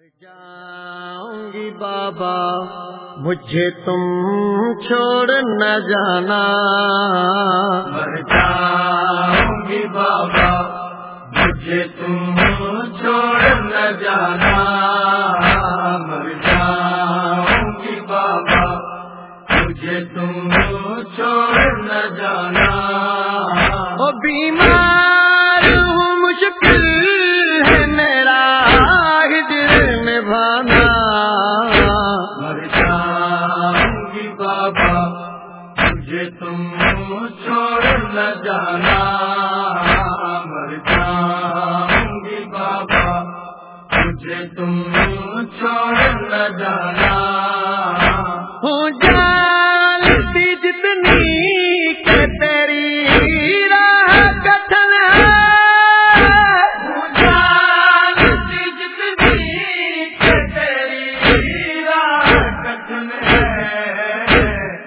جاؤں گی بابا مجھے تم چھوڑ نہ جانا۔ مر جاؤں گی بابا مجھے تم چھوڑ نہ جانا۔ مر جاؤں گی بابا مجھے تم چھوڑ نہ جانا۔ وہ بیمار ہوں نبھانا مر جاؤں گی بابا مجھے تم چھوڑ نہ جانا۔ مر جاؤں گی بابا مجھے تم چھوڑ نہ جانا۔ ہوں جانتی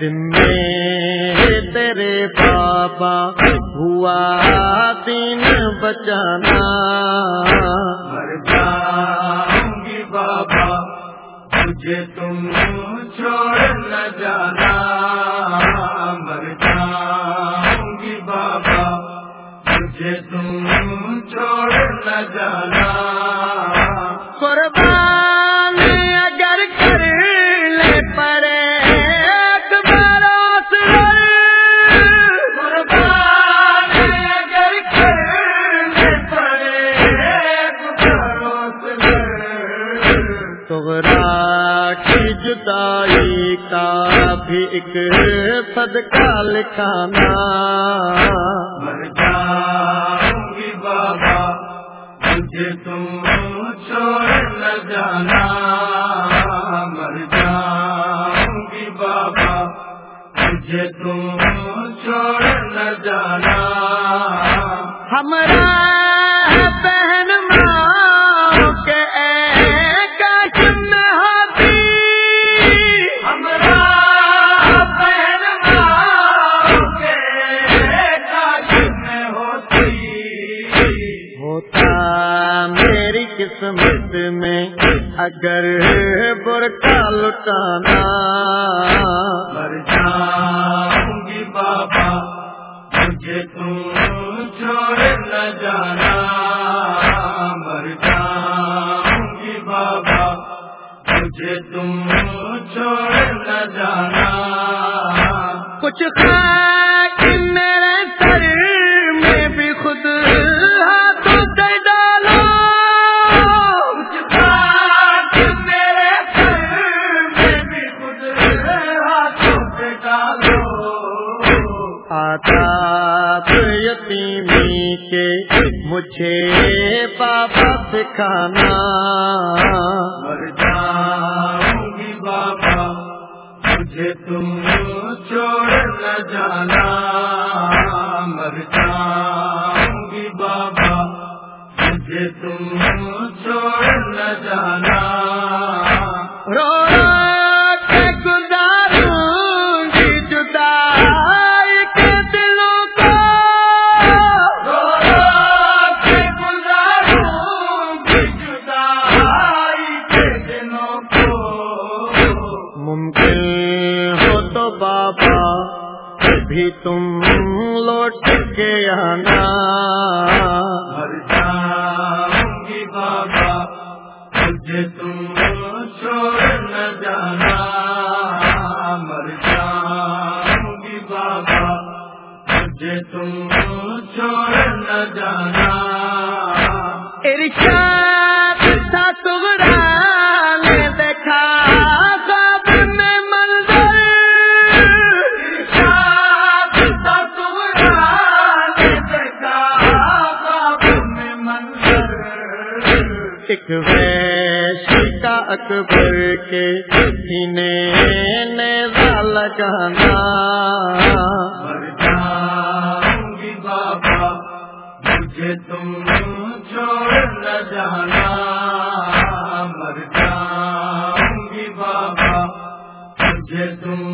دن تیرے بابا ہوا دین بچانا۔ مر جاؤں گی بابا مجھے تم چھوڑ نہ جانا۔ مر جاؤں گی بابا مجھے تم چھوڑ نہ جانا۔ قربان جدائی کا بھی ایک صدقہ لکھانا۔ مر جاؤں گی بابا مجھے تم چھوڑ نہ جانا۔ مر جاؤں گی بابا مجھے تم چھوڑ نہ جانا۔ ہمارا قسمت میں اگر برقع لٹانا۔ مر جاؤں گی بابا مجھے تم چھوڑ نہ جانا۔ مر جاؤں گی بابا مجھے تم چھوڑ نہ جانا۔ کچھ سے ڈالو آتا یتیمی کے مجھے بابا سکھانا مر جاؤں گی بابا، مجھے تم چھوڑ نہ جانا۔ مر جاؤں گی بابا، مجھے تم چھوڑ نہ جانا۔ بھی تم لوٹ کے آنا مر جاؤں گی بابا مجھے تم چھوڑ نہ جانا۔ مر جاؤں گی بابا مجھے تم چھوڑ نہ جانا۔ ارشاد ایک ویشی کا اکبر کے سینے نیزا لگانا مر جاؤں گی بابا، مجھے تم چھوڑ نہ جانا۔ مر جاؤں گی بابا، مجھے تم